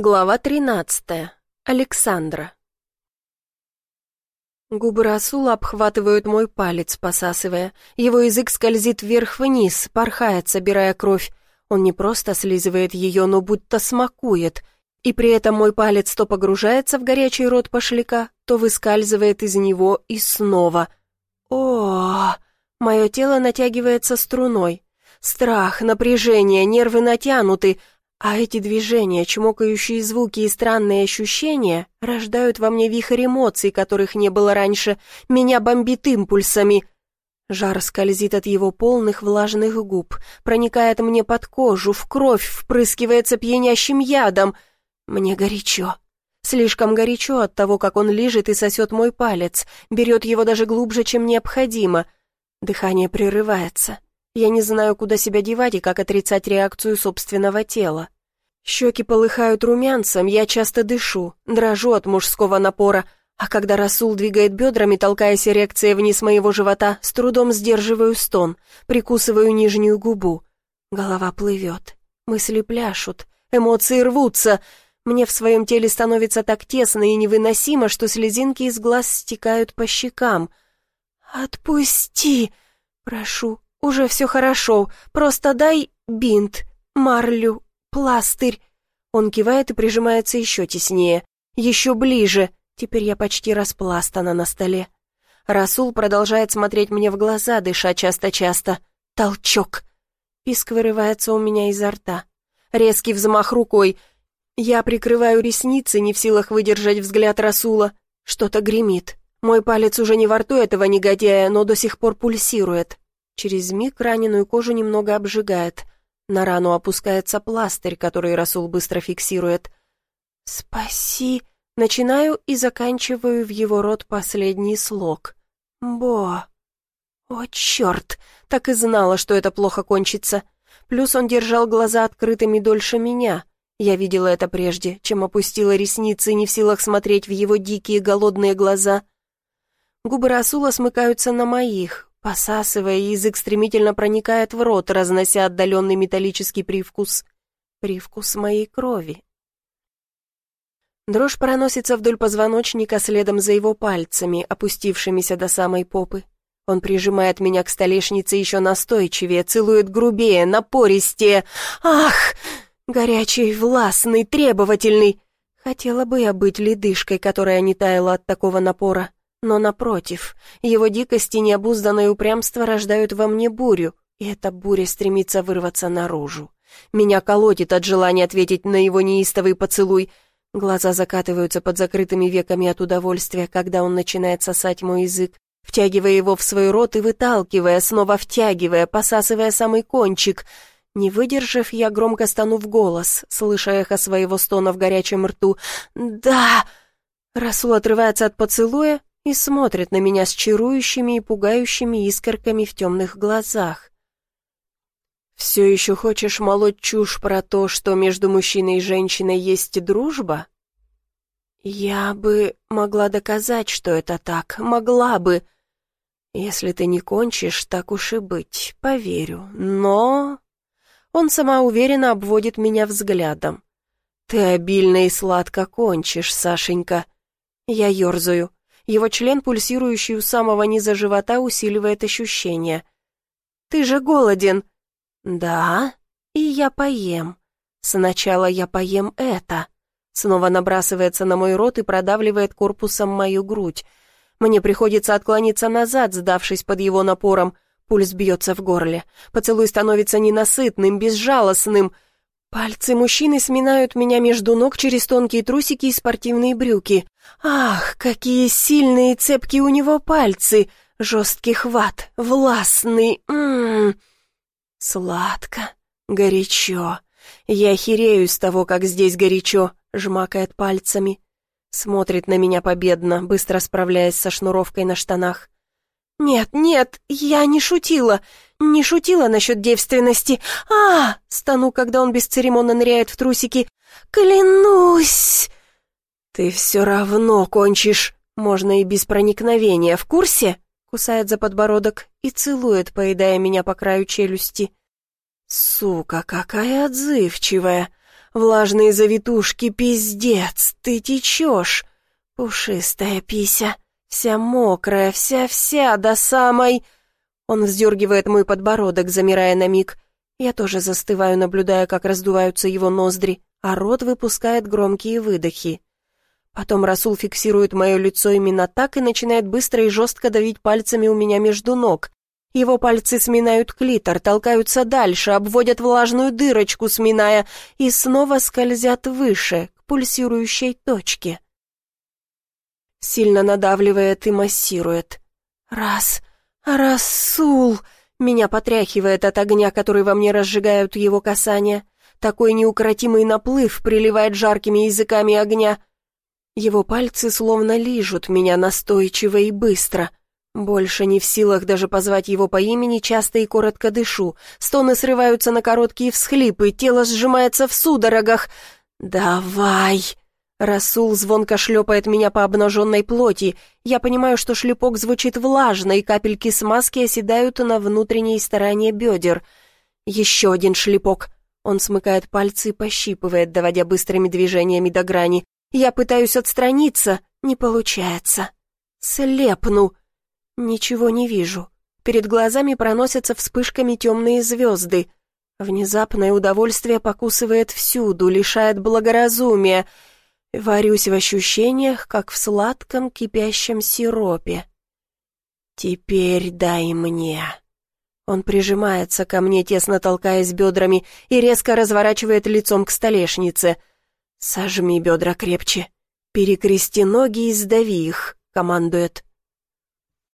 Глава 13. Александра. Губы Расула обхватывают мой палец, посасывая. Его язык скользит вверх-вниз, порхает, собирая кровь. Он не просто слизывает ее, но будто смакует. И при этом мой палец то погружается в горячий рот пошляка, то выскальзывает из него и снова. О, мое тело натягивается струной. Страх, напряжение, нервы натянуты — а эти движения, чмокающие звуки и странные ощущения рождают во мне вихрь эмоций, которых не было раньше. Меня бомбит импульсами. Жар скользит от его полных влажных губ, проникает мне под кожу, в кровь, впрыскивается пьянящим ядом. Мне горячо. Слишком горячо от того, как он лижет и сосет мой палец, берет его даже глубже, чем необходимо. Дыхание прерывается. Я не знаю, куда себя девать и как отрицать реакцию собственного тела. Щеки полыхают румянцем, я часто дышу, дрожу от мужского напора, а когда Расул двигает бедрами, толкаясь эрекцией вниз моего живота, с трудом сдерживаю стон, прикусываю нижнюю губу. Голова плывет, мысли пляшут, эмоции рвутся. Мне в своем теле становится так тесно и невыносимо, что слезинки из глаз стекают по щекам. «Отпусти!» «Прошу, «Уже все хорошо, просто дай бинт, марлю, пластырь». Он кивает и прижимается еще теснее, еще ближе. Теперь я почти распластана на столе. Расул продолжает смотреть мне в глаза, дыша часто-часто. Толчок. Писк вырывается у меня изо рта. Резкий взмах рукой. Я прикрываю ресницы, не в силах выдержать взгляд Расула. Что-то гремит. Мой палец уже не во рту этого негодяя, но до сих пор пульсирует. Через миг раненую кожу немного обжигает. На рану опускается пластырь, который Расул быстро фиксирует. «Спаси!» Начинаю и заканчиваю в его рот последний слог. «Бо!» «О, черт! Так и знала, что это плохо кончится. Плюс он держал глаза открытыми дольше меня. Я видела это прежде, чем опустила ресницы, не в силах смотреть в его дикие голодные глаза. Губы Расула смыкаются на моих, Посасывая, язык стремительно проникает в рот, разнося отдаленный металлический привкус. Привкус моей крови. Дрожь проносится вдоль позвоночника следом за его пальцами, опустившимися до самой попы. Он прижимает меня к столешнице еще настойчивее, целует грубее, напористее. Ах! Горячий, властный, требовательный. Хотела бы я быть ледышкой, которая не таяла от такого напора. Но напротив, его дикость и необузданное упрямство рождают во мне бурю, и эта буря стремится вырваться наружу. Меня колотит от желания ответить на его неистовый поцелуй. Глаза закатываются под закрытыми веками от удовольствия, когда он начинает сосать мой язык, втягивая его в свой рот и выталкивая, снова втягивая, посасывая самый кончик. Не выдержав, я громко стану в голос, слыша эхо своего стона в горячем рту. «Да!» Расул отрывается от поцелуя и смотрит на меня с чарующими и пугающими искорками в темных глазах. «Все еще хочешь молоть чушь про то, что между мужчиной и женщиной есть дружба?» «Я бы могла доказать, что это так, могла бы. Если ты не кончишь, так уж и быть, поверю, но...» Он самоуверенно обводит меня взглядом. «Ты обильно и сладко кончишь, Сашенька». Я ерзаю. Его член, пульсирующий у самого низа живота, усиливает ощущение. «Ты же голоден!» «Да, и я поем. Сначала я поем это». Снова набрасывается на мой рот и продавливает корпусом мою грудь. Мне приходится отклониться назад, сдавшись под его напором. Пульс бьется в горле. Поцелуй становится ненасытным, безжалостным — Пальцы мужчины сминают меня между ног через тонкие трусики и спортивные брюки. Ах, какие сильные и цепкие у него пальцы! Жесткий хват, властный, ммм... Сладко, горячо. Я херею с того, как здесь горячо, жмакает пальцами. Смотрит на меня победно, быстро справляясь со шнуровкой на штанах. «Нет, нет, я не шутила. Не шутила насчет девственности. А, стану, когда он бесцеремонно ныряет в трусики. Клянусь! Ты все равно кончишь. Можно и без проникновения, в курсе? Кусает за подбородок и целует, поедая меня по краю челюсти. Сука, какая отзывчивая. Влажные завитушки, пиздец, ты течешь. Пушистая пися, вся мокрая, вся-вся до самой... Он вздергивает мой подбородок, замирая на миг. Я тоже застываю, наблюдая, как раздуваются его ноздри, а рот выпускает громкие выдохи. Потом Расул фиксирует мое лицо именно так и начинает быстро и жестко давить пальцами у меня между ног. Его пальцы сминают клитор, толкаются дальше, обводят влажную дырочку, сминая, и снова скользят выше, к пульсирующей точке. Сильно надавливает и массирует. Раз, «Расул!» Меня потряхивает от огня, который во мне разжигают его касания. Такой неукротимый наплыв приливает жаркими языками огня. Его пальцы словно лижут меня настойчиво и быстро. Больше не в силах даже позвать его по имени, часто и коротко дышу. Стоны срываются на короткие всхлипы, тело сжимается в судорогах. «Давай!» Расул звонко шлепает меня по обнаженной плоти. Я понимаю, что шлепок звучит влажно, и капельки смазки оседают на внутренней стороне бедер. Еще один шлепок. Он смыкает пальцы и пощипывает, доводя быстрыми движениями до грани. Я пытаюсь отстраниться, не получается. Слепну. Ничего не вижу. Перед глазами проносятся вспышками темные звезды. Внезапное удовольствие покусывает всюду, лишает благоразумия — Варюсь в ощущениях, как в сладком кипящем сиропе. «Теперь дай мне». Он прижимается ко мне, тесно толкаясь бедрами, и резко разворачивает лицом к столешнице. «Сожми бедра крепче. Перекрести ноги и сдави их», — командует.